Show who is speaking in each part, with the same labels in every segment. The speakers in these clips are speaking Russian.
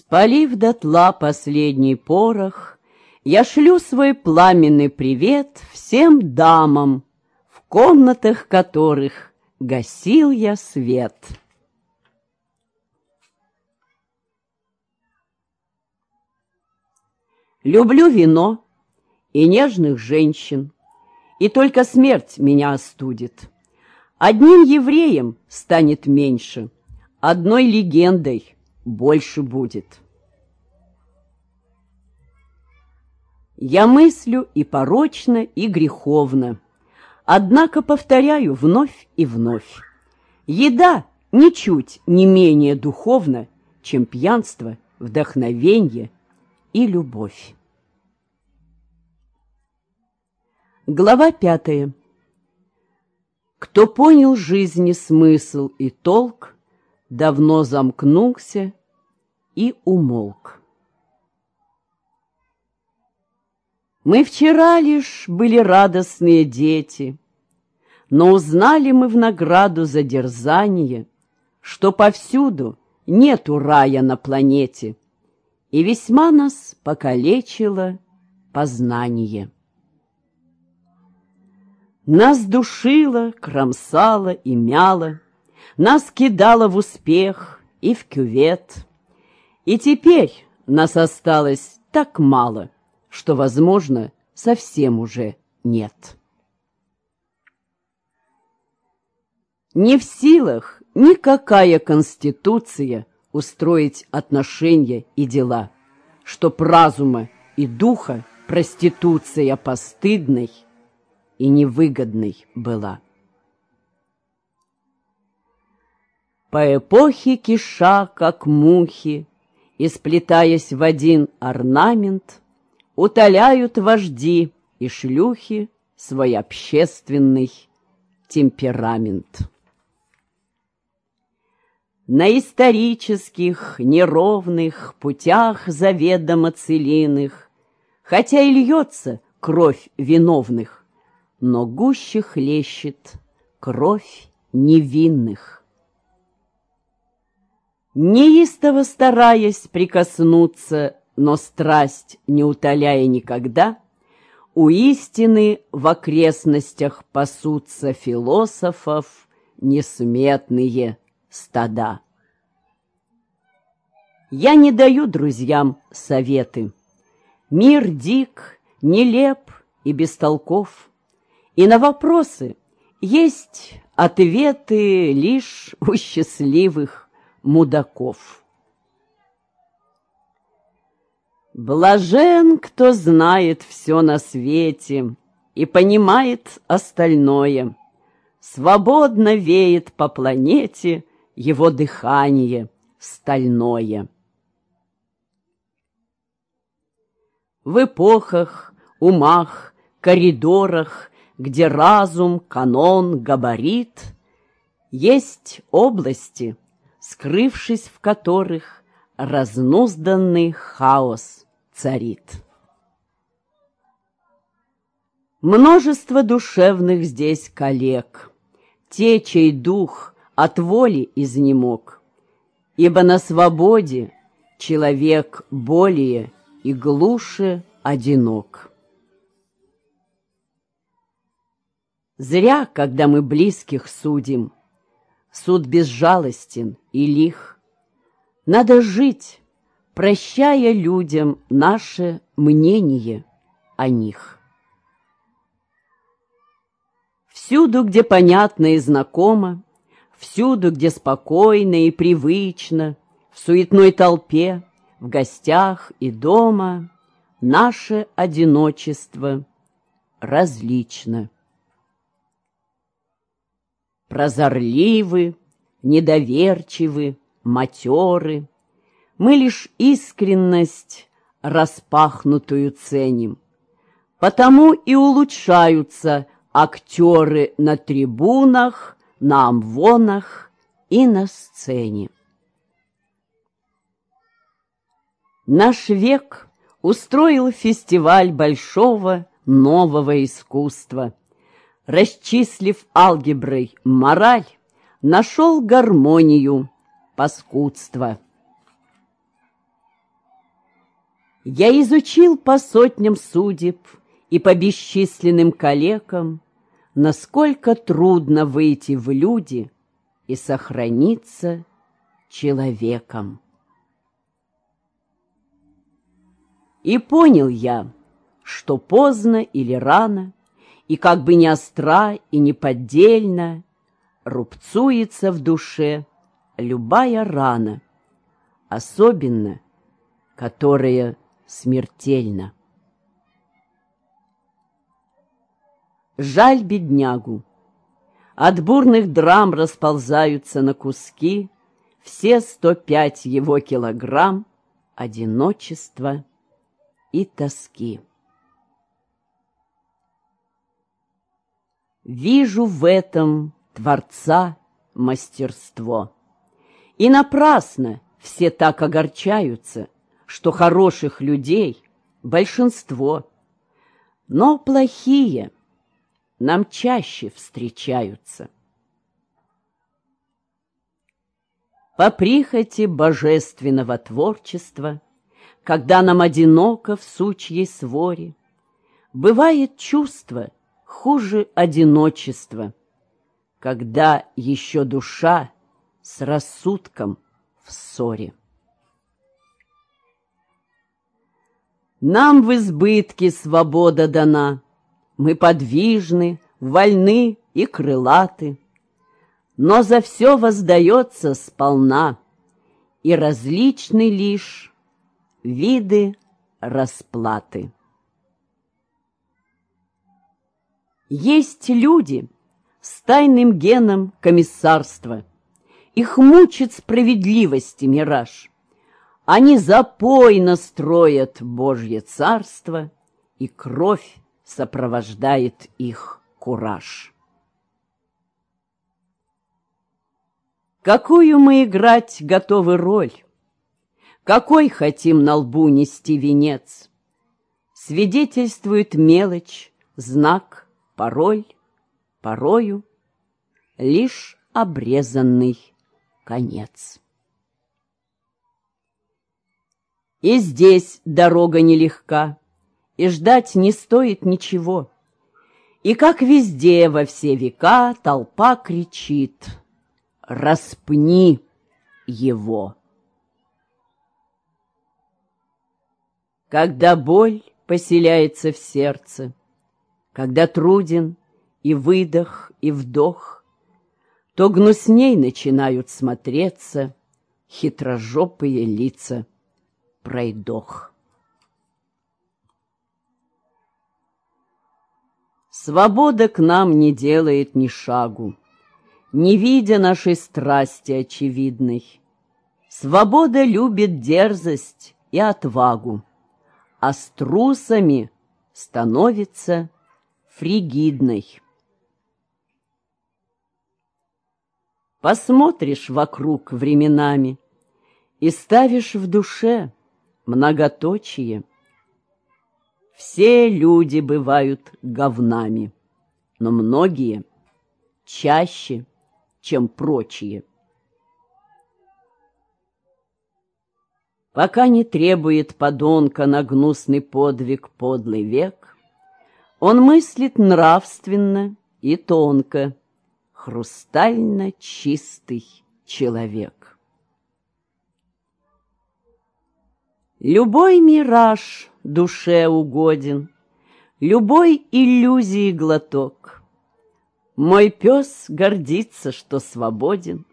Speaker 1: Спалив дотла последний порох, Я шлю свой пламенный привет Всем дамам, в комнатах которых Гасил я свет. Люблю вино и нежных женщин, И только смерть меня остудит. Одним евреем станет меньше, Одной легендой больше будет. Я мыслю и порочно, и греховно, Однако повторяю вновь и вновь. Еда ничуть не менее духовна, Чем пьянство, вдохновенье и любовь. Глава пятая. Кто понял жизни смысл и толк, Давно замкнулся и умолк. Мы вчера лишь были радостные дети, Но узнали мы в награду за дерзание, Что повсюду нету рая на планете, И весьма нас покалечило познание. Нас душило, кромсало и мяло, Нас кидало в успех и в кювет. И теперь нас осталось так мало, Что, возможно, совсем уже нет. Не в силах никакая конституция устроить отношения и дела, Чтоб разума и духа проституция постыдной и невыгодной была. По эпохе киша, как мухи, И сплетаясь в один орнамент, Утоляют вожди и шлюхи Свой общественный темперамент. На исторических неровных Путях заведомо целиных, Хотя и льется кровь виновных, но гуще хлещет кровь невинных. Неистово стараясь прикоснуться, но страсть не утоляя никогда, у истины в окрестностях пасутся философов несметные стада. Я не даю друзьям советы. Мир дик, нелеп и бестолков. И на вопросы есть ответы лишь у счастливых мудаков. Блажен, кто знает все на свете и понимает остальное. Свободно веет по планете его дыхание стальное. В эпохах, умах, коридорах где разум, канон, габарит, Есть области, скрывшись в которых Разнузданный хаос царит. Множество душевных здесь коллег, Те, чей дух от воли изнемог, Ибо на свободе человек более и глуше одинок. Зря, когда мы близких судим. Суд безжалостен и лих. Надо жить, прощая людям наше мнение о них. Всюду, где понятно и знакомо, Всюду, где спокойно и привычно, В суетной толпе, в гостях и дома Наше одиночество различно прозорливы, недоверчивы, матеры. Мы лишь искренность распахнутую ценим. Потому и улучшаются актеры на трибунах, на амвонах и на сцене. Наш век устроил фестиваль большого нового искусства – расчислив алгеброй мораль, нашел гармонию паскудства. Я изучил по сотням судеб и по бесчисленным калекам, насколько трудно выйти в люди и сохраниться человеком. И понял я, что поздно или рано, и как бы не остра и не поддельно, рубцуется в душе любая рана, особенно, которая смертельна. Жаль беднягу. От бурных драм расползаются на куски все сто пять его килограмм одиночества и тоски. Вижу в этом Творца мастерство. И напрасно все так огорчаются, что хороших людей большинство, но плохие нам чаще встречаются. По прихоти божественного творчества, когда нам одиноко в сучьей своре, бывает чувство хуже одиночества, когда еще душа с рассудком в ссоре. Нам в избытке свобода дана, Мы подвижны, вольны и крылаты, Но за все воздается сполна, И различны лишь виды расплаты. Есть люди с тайным геном комиссарства. Их мучит справедливости мираж. Они запойно строят Божье царство, И кровь сопровождает их кураж. Какую мы играть готовы роль? Какой хотим на лбу нести венец? Свидетельствует мелочь, знак, пароль, Порою лишь обрезанный конец. И здесь дорога нелегка, и ждать не стоит ничего. И как везде во все века толпа кричит «Распни его!» Когда боль поселяется в сердце, Когда труден и выдох, и вдох, То гнусней начинают смотреться Хитрожопые лица пройдох. Свобода к нам не делает ни шагу, Не видя нашей страсти очевидной. Свобода любит дерзость и отвагу, А с трусами становится фригидной. Посмотришь вокруг временами И ставишь в душе многоточие. Все люди бывают говнами, но многие чаще, чем прочие. Пока не требует подонка на гнусный подвиг подлый век, он мыслит нравственно и тонко, хрустально чистый человек. Любой мираж душе угоден, Любой иллюзии глоток. Мой пес гордится, что свободен,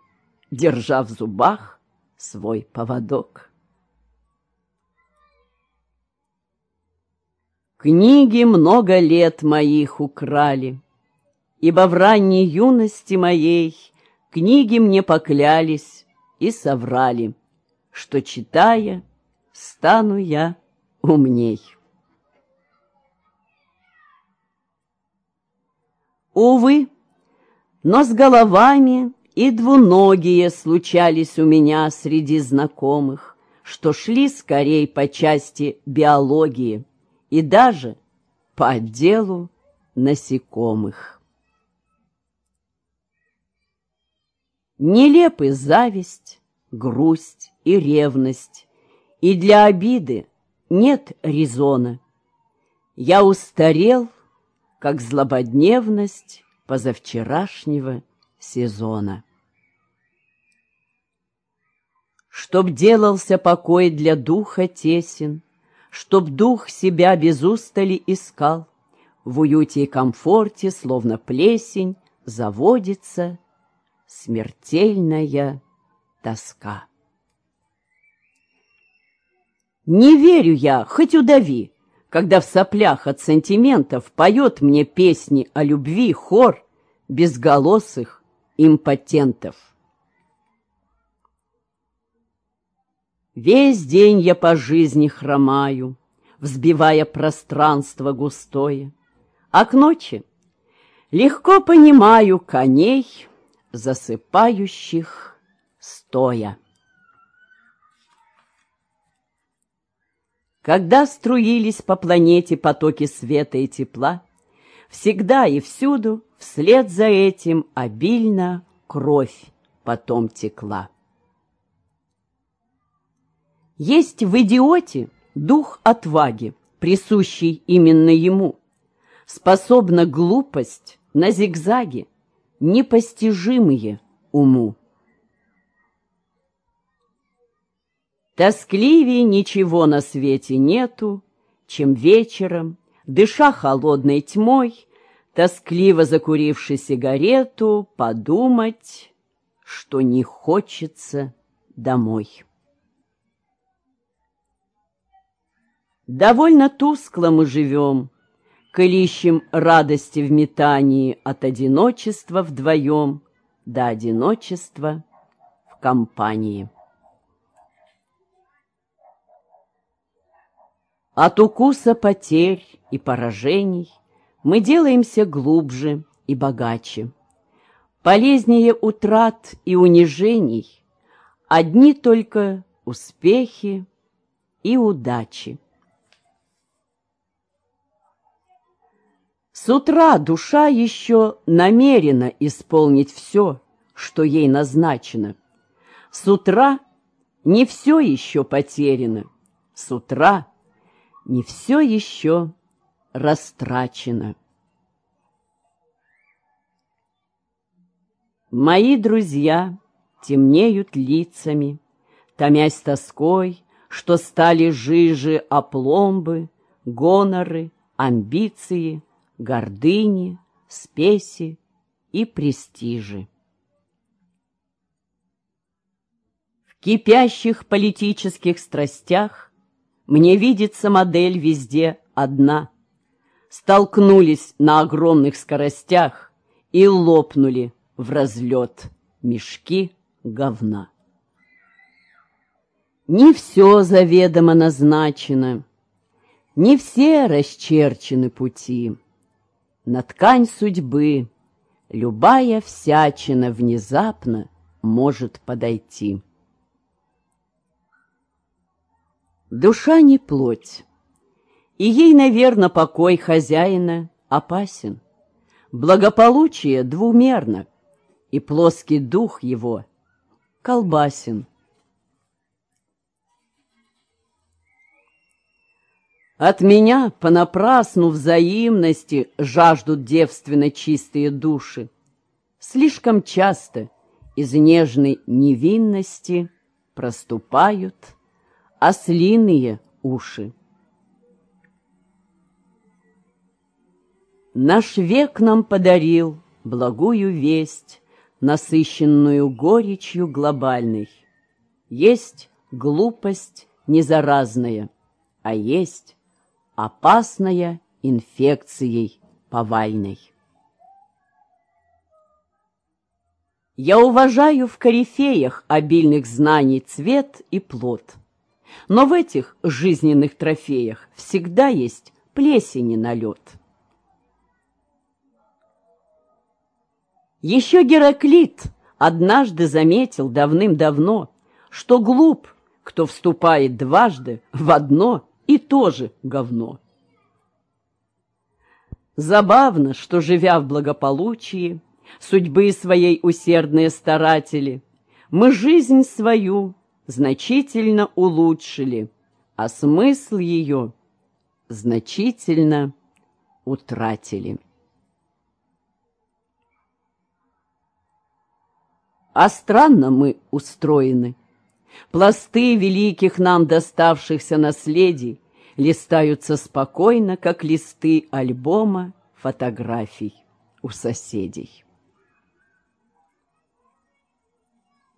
Speaker 1: Держа в зубах свой поводок. Книги много лет моих украли, Ибо в ранней юности моей Книги мне поклялись и соврали, Что, читая, стану я умней. Увы, но с головами и двуногие случались у меня среди знакомых, что шли скорей по части биологии и даже по отделу насекомых. Нелепы зависть, грусть и ревность, и для обиды нет резона. Я устарел, как злободневность позавчерашнего сезона. Чтоб делался покой для духа тесен, Чтоб дух себя без устали искал, В уюте и комфорте, словно плесень, Заводится смертельная тоска. Не верю я, хоть удави, Когда в соплях от сантиментов Поет мне песни о любви хор Безголосых импотентов. Весь день я по жизни хромаю, Взбивая пространство густое, А к ночи легко понимаю Коней, засыпающих стоя. Когда струились по планете потоки света и тепла, Всегда и всюду вслед за этим обильно кровь потом текла. Есть в идиоте дух отваги, присущий именно ему. Способна глупость на зигзаги, непостижимые уму. Тоскливее ничего на свете нету, чем вечером, дыша холодной тьмой, тоскливо закуривши сигарету, подумать, что не хочется домой. Довольно тускло мы живем, Коль радости в метании От одиночества вдвоем До одиночества в компании. От укуса потерь и поражений Мы делаемся глубже и богаче. Полезнее утрат и унижений Одни только успехи и удачи. С утра душа еще намерена исполнить все, что ей назначено. С утра не все еще потеряно. С утра не все еще растрачено. Мои друзья темнеют лицами, Томясь тоской, что стали жижи опломбы, Гоноры, амбиции — гордыни, спеси и престижи. В кипящих политических страстях мне видится модель везде одна. Столкнулись на огромных скоростях и лопнули в разлет мешки говна. Не все заведомо назначено, не все расчерчены пути. На ткань судьбы любая всячина внезапно может подойти. Душа не плоть, и ей, наверное, покой хозяина опасен. Благополучие двумерно, и плоский дух его колбасен. От меня понапрасну взаимности жаждут девственно чистые души. Слишком часто из нежной невинности проступают ослиные уши. Наш век нам подарил благую весть, насыщенную горечью глобальной. Есть глупость незаразная, а есть опасная инфекцией повальной. Я уважаю в корифеях обильных знаний цвет и плод, но в этих жизненных трофеях всегда есть плесени налет. Еще Гераклит однажды заметил давным-давно, что глуп, кто вступает дважды в одно тоже говно. Забавно, что, живя в благополучии, судьбы своей усердные старатели, мы жизнь свою значительно улучшили, а смысл ее значительно утратили. А странно мы устроены. Пласты великих нам доставшихся наследий листаются спокойно, как листы альбома фотографий у соседей.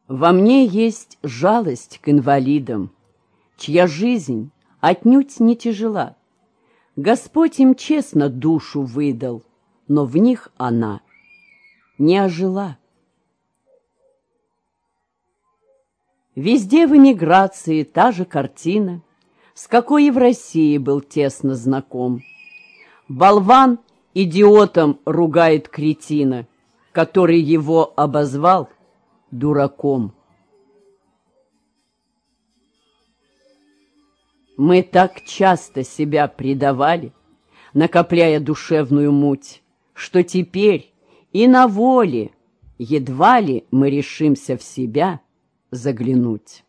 Speaker 1: Во мне есть жалость к инвалидам, чья жизнь отнюдь не тяжела. Господь им честно душу выдал, но в них она не ожила. Везде в эмиграции та же картина, с какой и в России был тесно знаком. Болван идиотом ругает кретина, который его обозвал дураком. Мы так часто себя предавали, накопляя душевную муть, что теперь и на воле едва ли мы решимся в себя — заглянуть.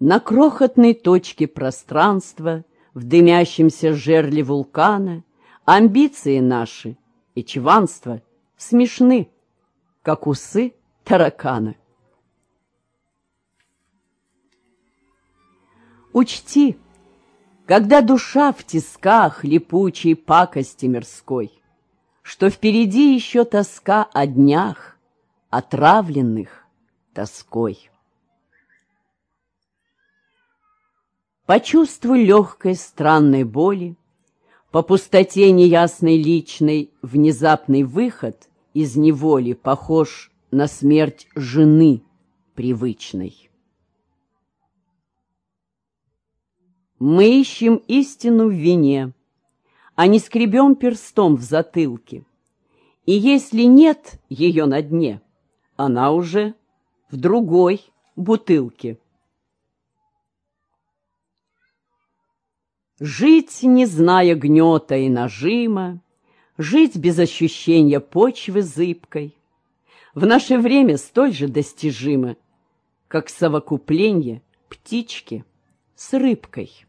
Speaker 1: На крохотной точке пространства, в дымящемся жерле вулкана, амбиции наши и чванство смешны, как усы таракана. Учти, когда душа в тисках липучей пакости мирской, что впереди еще тоска о днях, отравленных тоской. Почувствуй легкой странной боли, по пустоте неясной личной внезапный выход из неволи похож на смерть жены привычной. Мы ищем истину в вине, а не скребем перстом в затылке. И если нет ее на дне — она уже в другой бутылке. Жить, не зная гнета и нажима, Жить без ощущения почвы зыбкой, В наше время столь же достижимо, Как совокупление птички с рыбкой.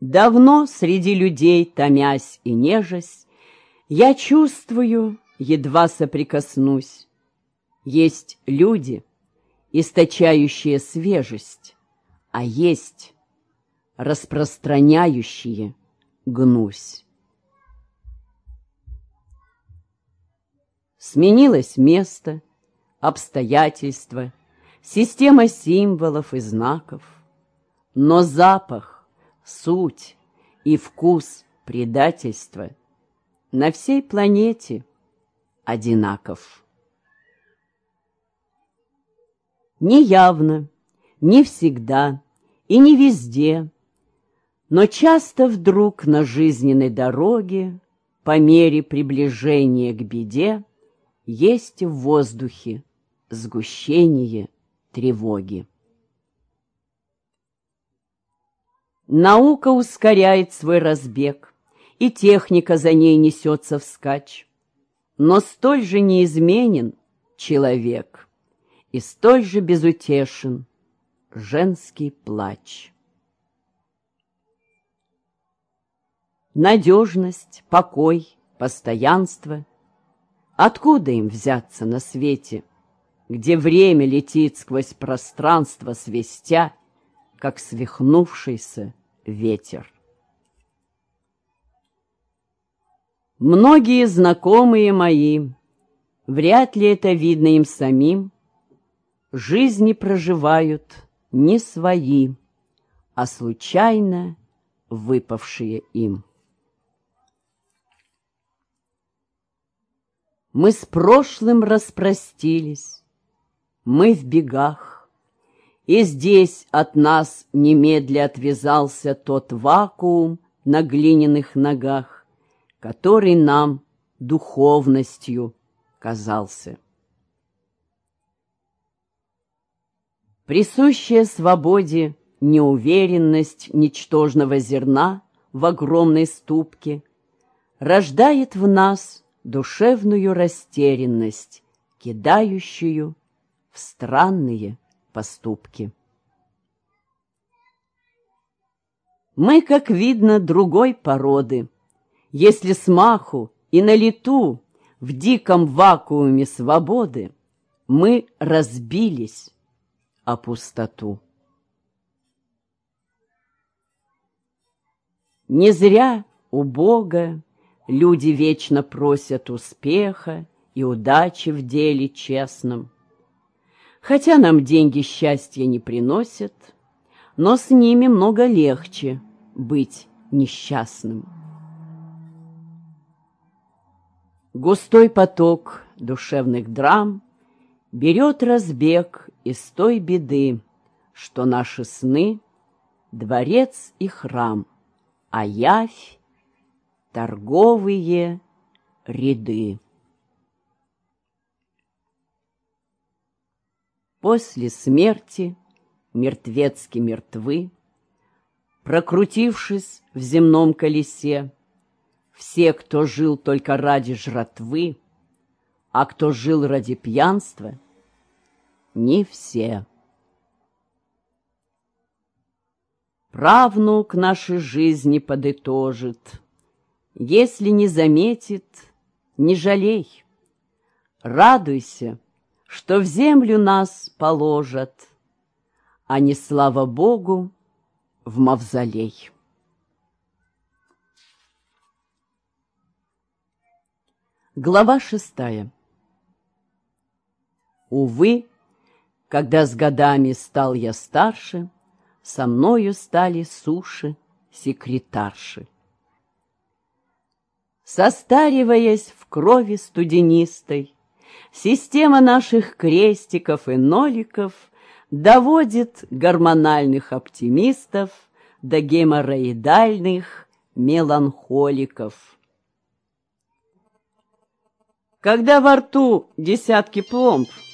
Speaker 1: Давно среди людей, томясь и нежась, я чувствую, едва соприкоснусь. Есть люди, источающие свежесть, а есть распространяющие гнусь. Сменилось место, обстоятельства, система символов и знаков, но запах, суть и вкус предательства — на всей планете одинаков. Не явно, не всегда и не везде, но часто вдруг на жизненной дороге, по мере приближения к беде, есть в воздухе сгущение тревоги. Наука ускоряет свой разбег, и техника за ней несется вскачь. Но столь же неизменен человек, и столь же безутешен женский плач. Надежность, покой, постоянство — Откуда им взяться на свете, где время летит сквозь пространство свистя, как свихнувшийся ветер? Многие знакомые мои, вряд ли это видно им самим, жизни проживают не свои, а случайно выпавшие им. Мы с прошлым распростились, мы в бегах, И здесь от нас немедля отвязался тот вакуум на глиняных ногах, который нам духовностью казался. Присущая свободе неуверенность ничтожного зерна в огромной ступке рождает в нас душевную растерянность кидающую в странные поступки. Мы, как видно, другой породы. Если смаху и на лету в диком вакууме свободы мы разбились о пустоту. Не зря у Бога люди вечно просят успеха и удачи в деле честном. Хотя нам деньги счастья не приносят, но с ними много легче быть несчастным. Густой поток душевных драм Берет разбег из той беды, Что наши сны — дворец и храм, А явь — торговые ряды. После смерти мертвецки мертвы, Прокрутившись в земном колесе, все, кто жил только ради жратвы, а кто жил ради пьянства, не все. Правнук нашей жизни подытожит, Если не заметит, не жалей. Радуйся, что в землю нас положат, А не, слава Богу, в мавзолей. Глава шестая Увы, когда с годами стал я старше, Со мною стали суши секретарши. Состариваясь в крови студенистой, Система наших крестиков и ноликов Доводит гормональных оптимистов До геморроидальных меланхоликов. Когда во рту десятки пломб —